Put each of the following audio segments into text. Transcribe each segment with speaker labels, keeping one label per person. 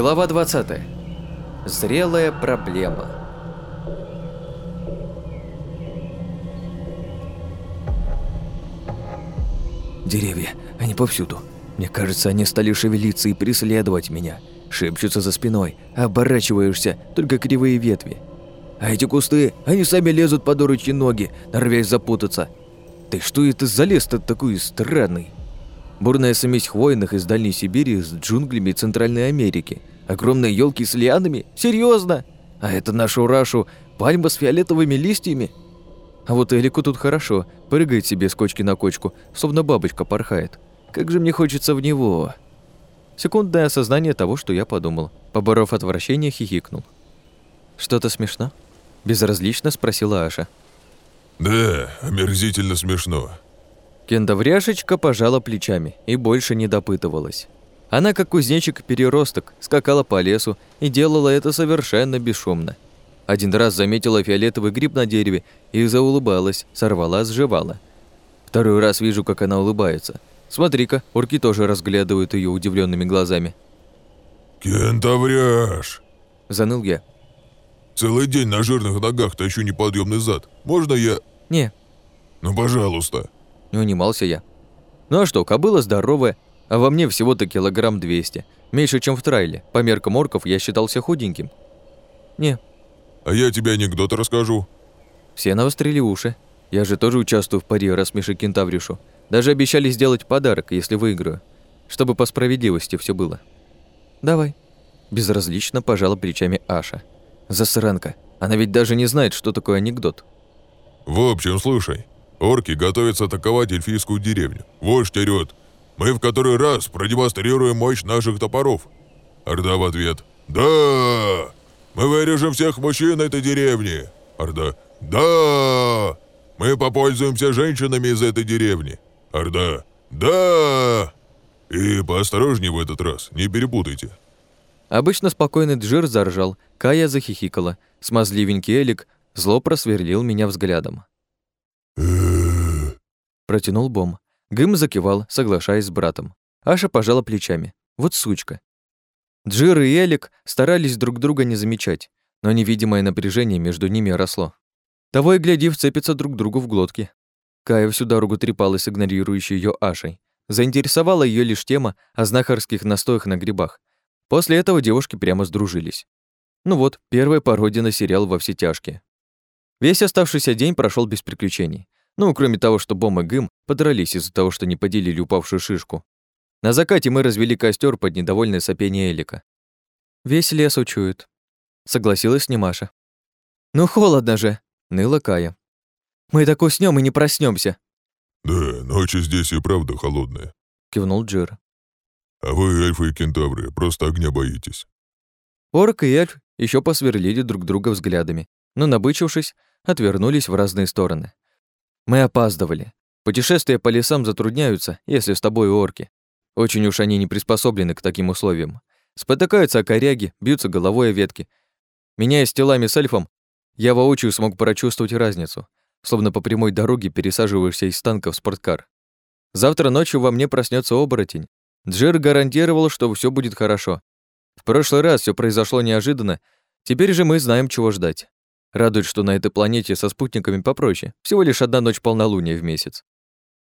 Speaker 1: Глава 20. Зрелая проблема.
Speaker 2: Деревья, они повсюду. Мне кажется, они стали шевелиться и преследовать меня. Шепчутся за спиной, оборачиваешься, только кривые ветви. А эти кусты, они сами лезут под оручьи ноги, норовясь запутаться. Ты что это за лес-то такой странный? Бурная смесь хвойных из Дальней Сибири с джунглями Центральной Америки. Огромные елки с лианами? Серьезно? А это нашу Рашу пальма с фиолетовыми листьями? А вот Элику тут хорошо, прыгает себе с кочки на кочку, словно бабочка порхает. Как же мне хочется в него. Секундное осознание того, что я подумал. Поборов отвращение, хихикнул. «Что-то смешно?» Безразлично спросила Аша.
Speaker 3: «Да, омерзительно смешно».
Speaker 2: Кендавряшечка пожала плечами и больше не допытывалась. Она, как кузнечик-переросток, скакала по лесу и делала это совершенно бесшумно. Один раз заметила фиолетовый гриб на дереве и заулыбалась, сорвала, сживала. Второй раз вижу, как она улыбается. Смотри-ка, орки тоже разглядывают ее удивленными глазами.
Speaker 3: «Кентавряж!»
Speaker 2: – заныл я.
Speaker 3: «Целый день на жирных ногах тащу неподъемный зад. Можно я...»
Speaker 2: «Не».
Speaker 3: «Ну, пожалуйста».
Speaker 2: Не унимался я. «Ну а что, кобыла здоровая, а во мне всего-то килограмм двести. Меньше, чем в трайле. По меркам орков я считался худеньким». «Не»,
Speaker 3: а я тебе анекдот расскажу».
Speaker 2: Все навострили уши. Я же тоже участвую в паре рассмеши кентавришу. Даже обещали сделать подарок, если выиграю. Чтобы по справедливости все было. «Давай». Безразлично пожала плечами Аша. Засранка. Она ведь даже не знает, что такое анекдот.
Speaker 3: «В общем, слушай. Орки готовятся атаковать эльфийскую деревню. Вождь орёт. Мы в который раз продемонстрируем мощь наших топоров. Орда в ответ. «Да!» Мы вырежем всех мужчин этой деревни. Орда. Да! Мы попользуемся женщинами из этой деревни. Орда. Да! И поосторожнее в этот раз, не перепутайте.
Speaker 2: Обычно спокойный Джир заржал, Кая захихикала, смазливенький Элик зло просверлил меня взглядом. Протянул Бом. Гым закивал, соглашаясь с братом. Аша пожала плечами. Вот сучка. Джир и Элик старались друг друга не замечать, но невидимое напряжение между ними росло. Того и гляди, вцепятся друг другу в глотки. Кая всю дорогу трепалась, игнорирующей ее Ашей. Заинтересовала ее лишь тема о знахарских настоях на грибах. После этого девушки прямо сдружились. Ну вот, первая пародия на сериал «Во все тяжкие». Весь оставшийся день прошел без приключений. Ну, кроме того, что Бом и Гым подрались из-за того, что не поделили упавшую шишку. На закате мы развели костер под недовольное сопение Элика. «Весь лес учует», — согласилась Немаша. «Ну, холодно же», — ныла Кая. «Мы так уснем и не проснемся.
Speaker 3: «Да, ночи здесь и правда холодные», —
Speaker 2: кивнул Джир.
Speaker 3: «А вы, эльфы и кентавры, просто огня боитесь».
Speaker 2: Орк и эльф еще посверлили друг друга взглядами, но, набычившись, отвернулись в разные стороны. Мы опаздывали. Путешествия по лесам затрудняются, если с тобой орки. Очень уж они не приспособлены к таким условиям. Спотыкаются о коряги, бьются головой о ветки. Меняясь телами с эльфом, я воочию смог прочувствовать разницу, словно по прямой дороге пересаживаешься из танка в спорткар. Завтра ночью во мне проснется оборотень. Джер гарантировал, что все будет хорошо. В прошлый раз все произошло неожиданно, теперь же мы знаем, чего ждать. Радует, что на этой планете со спутниками попроще, всего лишь одна ночь полнолуния в месяц.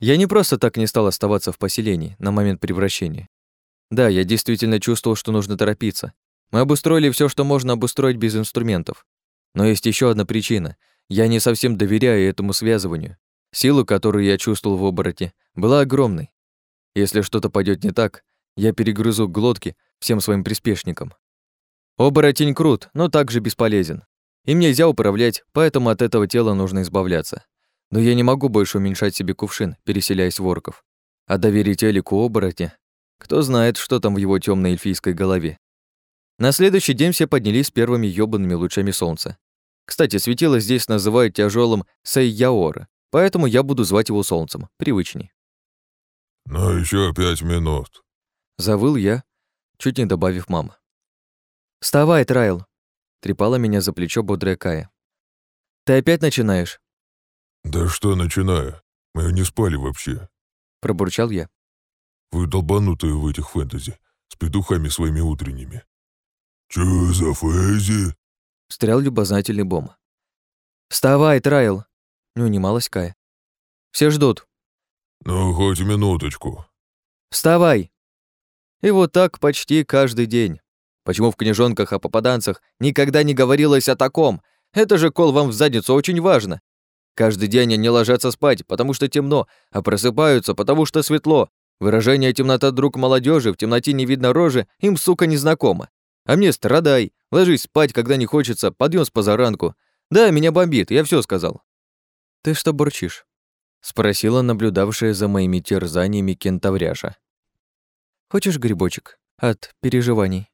Speaker 2: Я не просто так не стал оставаться в поселении на момент превращения. Да, я действительно чувствовал, что нужно торопиться. Мы обустроили все, что можно обустроить без инструментов. Но есть еще одна причина. Я не совсем доверяю этому связыванию. Силу, которую я чувствовал в обороте, была огромной. Если что-то пойдет не так, я перегрызу глотки всем своим приспешникам. Оборотень крут, но также бесполезен. Им нельзя управлять, поэтому от этого тела нужно избавляться. Но я не могу больше уменьшать себе кувшин, переселяясь в орков. А доверить Элику обороте? Кто знает, что там в его темной эльфийской голове. На следующий день все поднялись первыми ёбаными лучами солнца. Кстати, светило здесь называют тяжелым Сейяора, поэтому я буду звать его солнцем, привычней.
Speaker 3: «Ну, еще пять минут», —
Speaker 2: завыл я, чуть не добавив мама. «Вставай, Трайл!» — трепала меня за плечо бодрая Кая. «Ты опять начинаешь?»
Speaker 3: «Да что начинаю? Мы не спали вообще», —
Speaker 2: пробурчал я.
Speaker 3: «Вы долбанутые в этих фэнтези, с петухами своими утренними. Чё за Фэзи?»
Speaker 2: — встрял любознательный Бом. «Вставай, Трайл!» — не унималась Кая. «Все ждут».
Speaker 3: «Ну, хоть минуточку».
Speaker 2: «Вставай!» И вот так почти каждый день. Почему в книжонках о попаданцах никогда не говорилось о таком? Это же кол вам в задницу очень важно. Каждый день они ложатся спать, потому что темно, а просыпаются, потому что светло. Выражение «темнота друг молодежи в темноте не видно рожи» им, сука, незнакомо. А мне страдай, ложись спать, когда не хочется, подъем с позаранку. Да, меня бомбит, я все сказал. «Ты что бурчишь?» — спросила наблюдавшая за моими терзаниями кентавряша. «Хочешь грибочек? От переживаний?»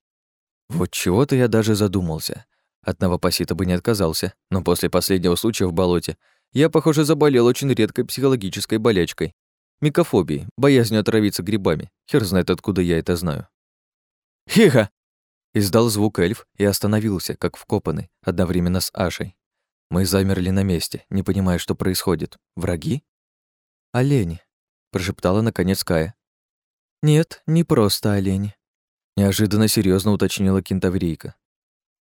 Speaker 2: Вот чего-то я даже задумался. От новопосита бы не отказался, но после последнего случая в болоте я, похоже, заболел очень редкой психологической болячкой. Микофобией, боязнью отравиться грибами. Хер знает, откуда я это знаю. «Хиха!» Издал звук эльф и остановился, как вкопанный, одновременно с Ашей. Мы замерли на месте, не понимая, что происходит. Враги? «Олени», — прошептала наконец Кая. «Нет, не просто олени», — неожиданно серьезно уточнила кентаврийка.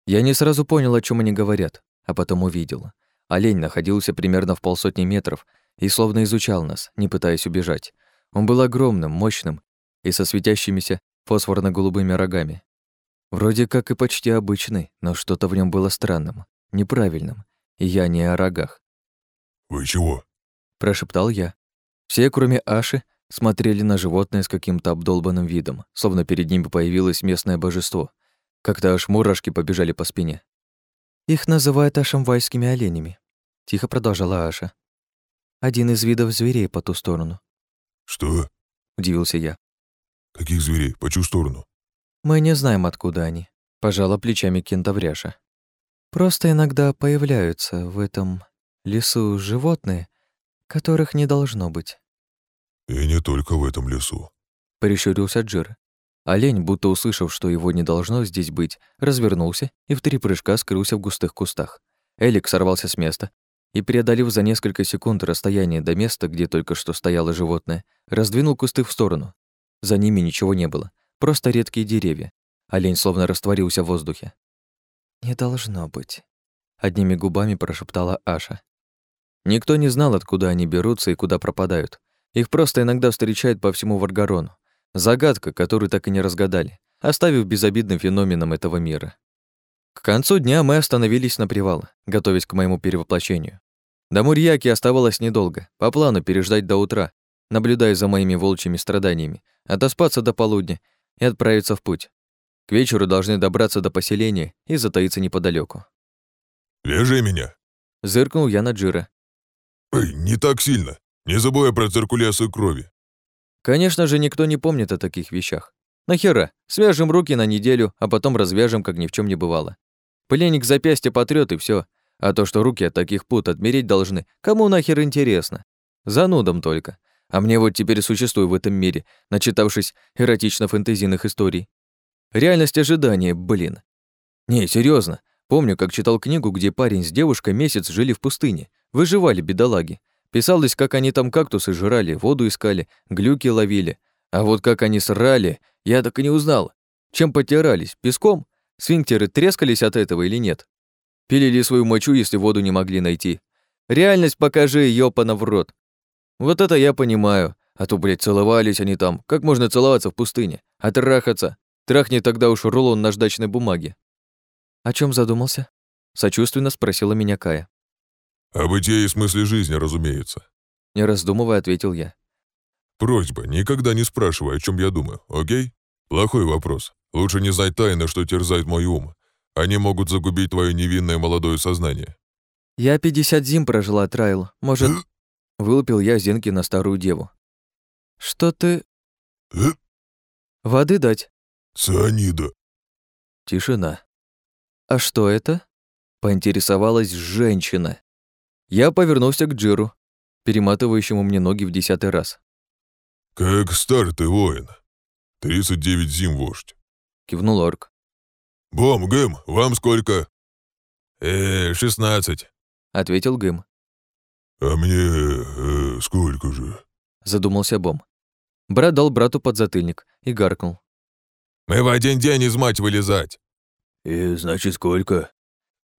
Speaker 2: Я не сразу понял, о чем они говорят, а потом увидел. Олень находился примерно в полсотни метров и словно изучал нас, не пытаясь убежать. Он был огромным, мощным и со светящимися фосфорно-голубыми рогами. Вроде как и почти обычный, но что-то в нем было странным, неправильным, и я не о рогах.
Speaker 3: «Вы чего?»
Speaker 2: – прошептал я. Все, кроме Аши, смотрели на животное с каким-то обдолбанным видом, словно перед ними появилось местное божество. Как-то аж мурашки побежали по спине. Их называют ашамвайскими оленями, тихо продолжала Аша. Один из видов зверей по ту сторону.
Speaker 3: Что?
Speaker 2: удивился я.
Speaker 3: Каких зверей? По чью сторону?
Speaker 2: Мы не знаем, откуда они, пожала плечами кентавряша. Просто иногда появляются в этом лесу животные, которых не должно быть.
Speaker 3: И не только в этом лесу,
Speaker 2: прищурился Джир. Олень, будто услышав, что его не должно здесь быть, развернулся и в три прыжка скрылся в густых кустах. Элик сорвался с места и, преодолев за несколько секунд расстояние до места, где только что стояло животное, раздвинул кусты в сторону. За ними ничего не было, просто редкие деревья. Олень словно растворился в воздухе. «Не должно быть», — одними губами прошептала Аша. Никто не знал, откуда они берутся и куда пропадают. Их просто иногда встречают по всему Варгарону. Загадка, которую так и не разгадали, оставив безобидным феноменом этого мира. К концу дня мы остановились на привал, готовясь к моему перевоплощению. До Мурьяки оставалось недолго, по плану переждать до утра, наблюдая за моими волчьими страданиями, отоспаться до полудня и отправиться в путь. К вечеру должны добраться до поселения и затаиться неподалеку.
Speaker 3: «Вяжи меня!»
Speaker 2: — зыркнул я на Джира.
Speaker 3: «Эй, не так сильно! Не забывай про циркуляцию крови!»
Speaker 2: Конечно же, никто не помнит о таких вещах. Нахера? Свяжем руки на неделю, а потом развяжем, как ни в чем не бывало. Пленник запястье потрёт и все. А то, что руки от таких пут отмереть должны, кому нахер интересно? Занудам только. А мне вот теперь существую в этом мире, начитавшись эротично-фэнтезийных историй. Реальность ожидания, блин. Не, серьезно. Помню, как читал книгу, где парень с девушкой месяц жили в пустыне. Выживали бедолаги. Писалось, как они там кактусы жрали, воду искали, глюки ловили. А вот как они срали, я так и не узнал. Чем потирались? Песком? Сфинктеры трескались от этого или нет? Пилили свою мочу, если воду не могли найти. Реальность покажи, ёпана в рот. Вот это я понимаю. А то, блядь, целовались они там. Как можно целоваться в пустыне? А трахаться? Трахни тогда уж рулон наждачной бумаги. О чем задумался? Сочувственно спросила меня Кая.
Speaker 3: «О бытие и смысле жизни, разумеется».
Speaker 2: Не раздумывая, ответил я.
Speaker 3: «Просьба, никогда не спрашивай, о чем я думаю, окей? Плохой вопрос. Лучше не знать тайны, что терзает мой ум. Они могут загубить твое невинное молодое сознание».
Speaker 2: «Я пятьдесят зим прожила, Трайл. Может...» Вылупил я зенки на старую деву. «Что ты...» «Воды дать?»
Speaker 3: «Цианида».
Speaker 2: Тишина. «А что это?» Поинтересовалась женщина. Я повернулся к Джиру, перематывающему мне ноги в десятый раз.
Speaker 3: «Как стар ты, воин? Тридцать девять зим, вождь», —
Speaker 2: кивнул орк.
Speaker 3: «Бом, Гэм, вам сколько?» «Э, шестнадцать», —
Speaker 2: ответил Гэм.
Speaker 3: «А мне э, сколько же?»
Speaker 2: — задумался Бом. Брат дал брату подзатыльник и гаркнул.
Speaker 3: «Мы в один день из мать вылезать!»
Speaker 2: «И значит, сколько?»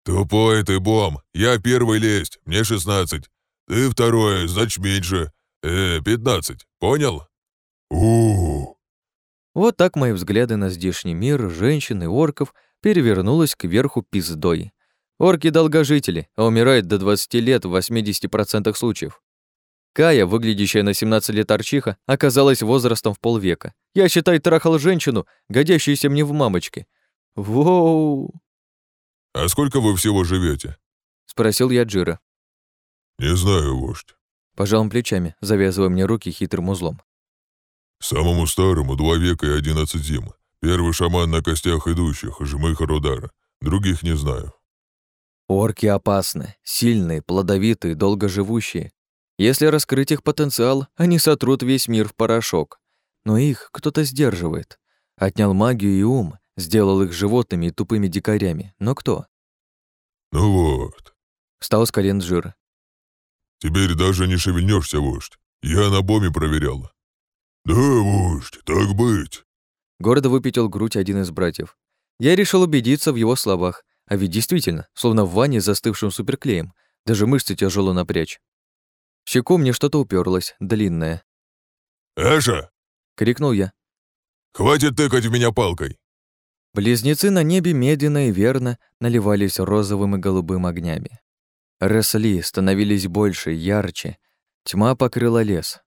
Speaker 3: «Тупой ты, Бом! Я первый лезть, мне шестнадцать. Ты второй, значит, меньше. Э, пятнадцать, понял?» у
Speaker 2: Вот так мои взгляды на здешний мир, женщин и орков перевернулось кверху пиздой. Орки долгожители, а умирают до 20 лет в 80% случаев. Кая, выглядящая на 17 лет арчиха, оказалась возрастом в полвека. Я, считай, трахал женщину, годящуюся мне в мамочке. Воу!
Speaker 3: «А сколько вы всего живете?
Speaker 2: Спросил я Джира.
Speaker 3: «Не знаю, вождь».
Speaker 2: Пожал он плечами, завязывая мне руки хитрым узлом.
Speaker 3: «Самому старому два века и одиннадцать зим. Первый шаман на костях идущих, жмых Рудара. Других не знаю».
Speaker 2: Орки опасны, сильные, плодовитые, долгоживущие. Если раскрыть их потенциал, они сотрут весь мир в порошок. Но их кто-то сдерживает. Отнял магию и ум, сделал их животными и тупыми дикарями. Но кто?
Speaker 3: «Ну вот».
Speaker 2: Встал с колен Джир.
Speaker 3: «Теперь даже не шевельнешься, вождь. Я на боме проверял». «Да, вождь, так быть».
Speaker 2: Гордо выпятил грудь один из братьев. Я решил убедиться в его словах. А ведь действительно, словно в ванне с застывшим суперклеем, даже мышцы тяжело напрячь. В щеку мне что-то уперлось, длинное.
Speaker 3: «Эша!»
Speaker 2: — крикнул я.
Speaker 3: «Хватит тыкать в меня палкой!»
Speaker 2: Близнецы на небе медленно и верно наливались розовым и голубым огнями. Росли, становились больше, ярче. Тьма покрыла лес.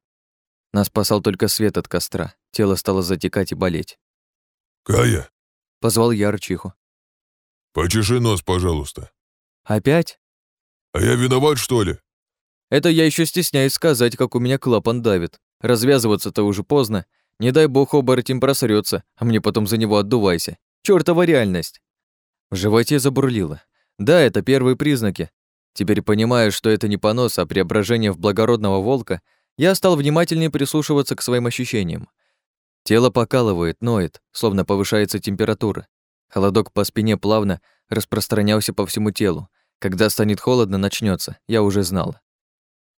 Speaker 2: Нас спасал только свет от костра. Тело стало затекать и болеть.
Speaker 3: «Кая!»
Speaker 2: — позвал я Арчиху.
Speaker 3: «Почеши нос, пожалуйста».
Speaker 2: «Опять?»
Speaker 3: «А я виноват, что ли?»
Speaker 2: Это я еще стесняюсь сказать, как у меня клапан давит. Развязываться-то уже поздно. Не дай бог оборотень просрется, а мне потом за него отдувайся. Чёртова реальность. В животе забурлило. Да, это первые признаки. Теперь понимаю, что это не понос, а преображение в благородного волка, я стал внимательнее прислушиваться к своим ощущениям. Тело покалывает, ноет, словно повышается температура. Холодок по спине плавно распространялся по всему телу. Когда станет холодно, начнется. я уже знал.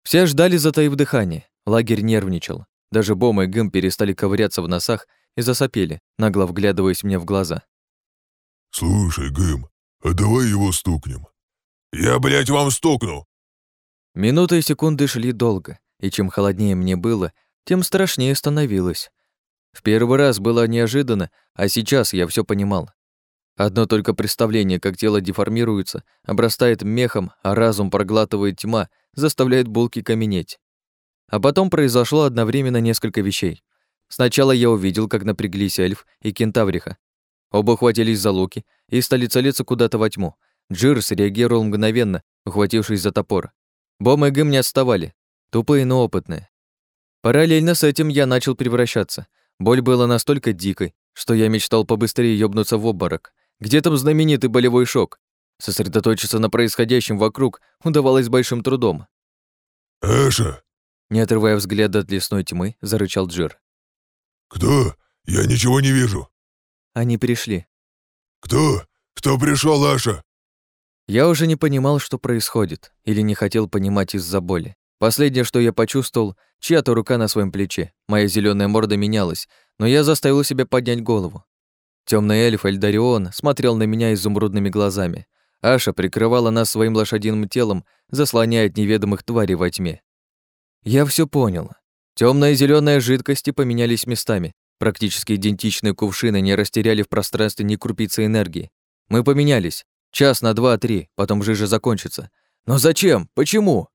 Speaker 2: Все ждали, затаив дыхание. Лагерь нервничал. Даже Бома и Гым перестали ковыряться в носах и засопели, нагло вглядываясь мне в глаза.
Speaker 3: «Слушай, Гым, а давай его стукнем». «Я, блядь, вам стукну!»
Speaker 2: Минуты и секунды шли долго, и чем холоднее мне было, тем страшнее становилось. В первый раз было неожиданно, а сейчас я все понимал. Одно только представление, как тело деформируется, обрастает мехом, а разум проглатывает тьма, заставляет булки каменеть. А потом произошло одновременно несколько вещей. Сначала я увидел, как напряглись эльф и кентавриха. Оба хватились за луки и стали целиться куда-то во тьму. Джир среагировал мгновенно, ухватившись за топор. Бом и Гым не отставали, тупые, но опытные. Параллельно с этим я начал превращаться. Боль была настолько дикой, что я мечтал побыстрее ёбнуться в обморок. Где там знаменитый болевой шок? Сосредоточиться на происходящем вокруг удавалось большим трудом.
Speaker 3: «Эша!»
Speaker 2: Не отрывая взгляда от лесной тьмы, зарычал Джир.
Speaker 3: «Кто? Я ничего не вижу».
Speaker 2: Они пришли.
Speaker 3: «Кто? Кто пришел, Аша?»
Speaker 2: Я уже не понимал, что происходит, или не хотел понимать из-за боли. Последнее, что я почувствовал, чья-то рука на своем плече. Моя зеленая морда менялась, но я заставил себя поднять голову. Темный эльф Эльдарион смотрел на меня изумрудными глазами. Аша прикрывала нас своим лошадиным телом, заслоняя от неведомых тварей во тьме. Я все понял. Темная и зеленая жидкости поменялись местами. Практически идентичные кувшины не растеряли в пространстве ни крупицы энергии. Мы поменялись. Час на два-три, потом жижа закончится. Но зачем? Почему?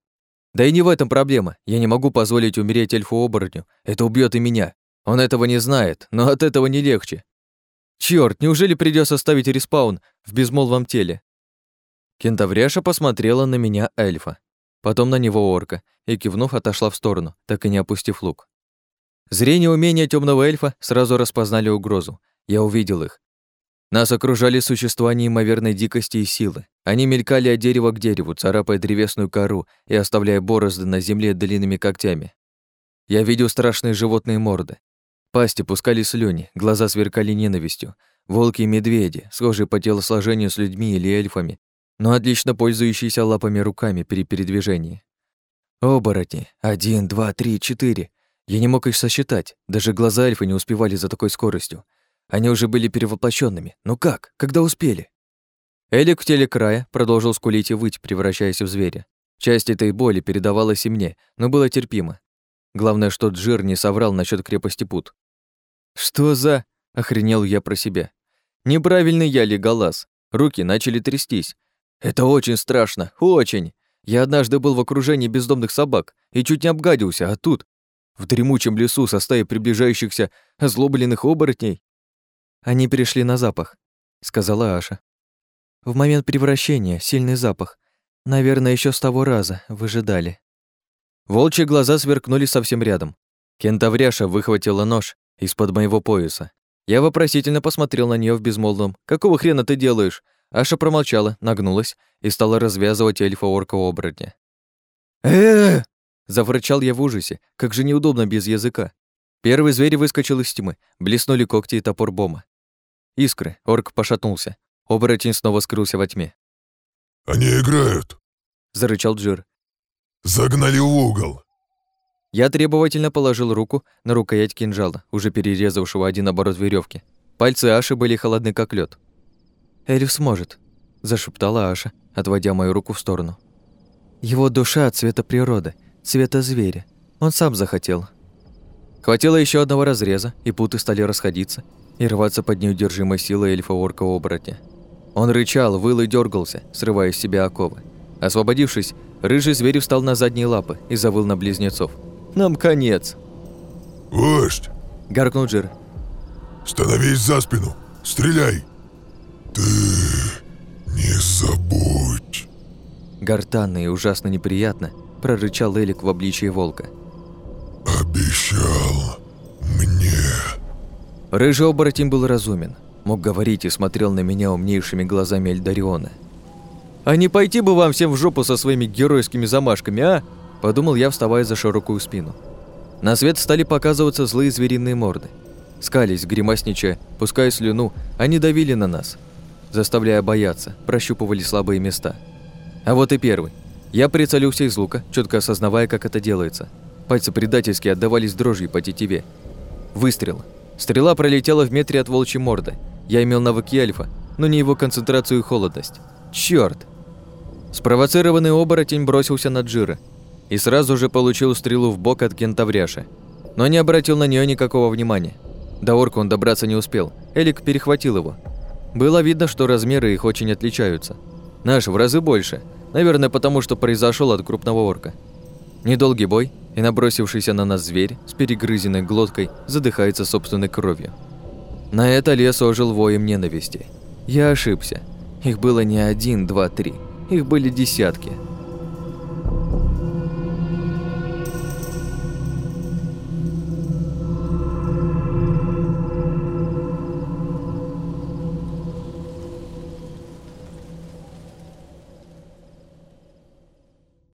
Speaker 2: Да и не в этом проблема. Я не могу позволить умереть эльфу-оборотню. Это убьет и меня. Он этого не знает, но от этого не легче. Черт, неужели придется ставить респаун в безмолвом теле? Кентавряша посмотрела на меня эльфа, потом на него орка, и, кивнув, отошла в сторону, так и не опустив лук. Зрение умения темного эльфа сразу распознали угрозу. Я увидел их. Нас окружали существа неимоверной дикости и силы. Они мелькали от дерева к дереву, царапая древесную кору и оставляя борозды на земле длинными когтями. Я видел страшные животные морды, Пасти пускали слюни, глаза сверкали ненавистью. Волки и медведи, схожие по телосложению с людьми или эльфами, но отлично пользующиеся лапами руками при передвижении. Оборотни. Один, два, три, четыре. Я не мог их сосчитать. Даже глаза эльфа не успевали за такой скоростью. Они уже были перевоплощенными. Но как? Когда успели? Элик в теле края продолжил скулить и выть, превращаясь в зверя. Часть этой боли передавалась и мне, но было терпимо. Главное, что Джир не соврал насчет крепости пут. «Что за...» — охренел я про себя. «Неправильный я леголаз. Руки начали трястись. Это очень страшно, очень. Я однажды был в окружении бездомных собак и чуть не обгадился, а тут, в дремучем лесу со стаей приближающихся озлобленных оборотней. Они перешли на запах, сказала Аша. В момент превращения сильный запах. Наверное, еще с того раза выжидали. Волчьи глаза сверкнули совсем рядом. Кентавряша выхватила нож из-под моего пояса. Я вопросительно посмотрел на нее в безмолвном «Какого хрена ты делаешь?» Аша промолчала, нагнулась и стала развязывать эльфа-орка-оборотня. э Заврычал я в ужасе, как же неудобно без языка. Первый зверь выскочил из тьмы, блеснули когти и топор бома. Искры, орк пошатнулся. Оборотень снова скрылся во тьме.
Speaker 3: «Они играют!»
Speaker 2: — зарычал Джир.
Speaker 3: «Загнали в угол!»
Speaker 2: Я требовательно положил руку на рукоять кинжала, уже перерезавшего один оборот веревки. Пальцы Аши были холодны, как лед. «Эльф сможет», — зашептала Аша, отводя мою руку в сторону. «Его душа цвета природы, цвета зверя. Он сам захотел». Хватило еще одного разреза, и путы стали расходиться и рваться под неудержимой силой эльфа-орка-оборотня. Он рычал, выл и дергался, срывая с себя оковы. Освободившись, рыжий зверь встал на задние лапы и завыл на близнецов. «Нам конец!»
Speaker 3: «Вождь!»
Speaker 2: – гаркнул Джир.
Speaker 3: «Становись за спину! Стреляй!» «Ты не забудь!»
Speaker 2: Гортанно и ужасно неприятно прорычал Элик в обличии волка.
Speaker 3: «Обещал мне!»
Speaker 2: Рыжий оборотень был разумен, мог говорить и смотрел на меня умнейшими глазами Эльдариона. «А не пойти бы вам всем в жопу со своими геройскими замашками, а?» – подумал я, вставая за широкую спину. На свет стали показываться злые звериные морды. Скались, гримасничая, пуская слюну, они давили на нас – заставляя бояться, прощупывали слабые места. А вот и первый. Я прицелился из лука, четко осознавая, как это делается. Пальцы предательски отдавались дрожью по тетиве. Выстрел. Стрела пролетела в метре от волчьей морды. Я имел навыки альфа, но не его концентрацию и холодность. Чёрт! Спровоцированный оборотень бросился на Джира и сразу же получил стрелу в бок от кентавряши, но не обратил на нее никакого внимания. До орка он добраться не успел, Элик перехватил его, было видно, что размеры их очень отличаются. Наш в разы больше, наверное, потому что произошел от крупного орка. Недолгий бой, и набросившийся на нас зверь с перегрызенной глоткой задыхается собственной кровью. На это лес ожил воем ненависти. Я ошибся. Их было не один, два, три. Их были десятки.